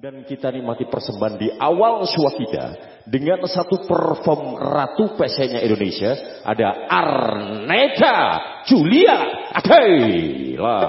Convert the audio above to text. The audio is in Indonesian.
Dan kita nikmati persembahan di awal suwakida dengan satu perform ratu pesenya Indonesia ada Arneta Julia Adela.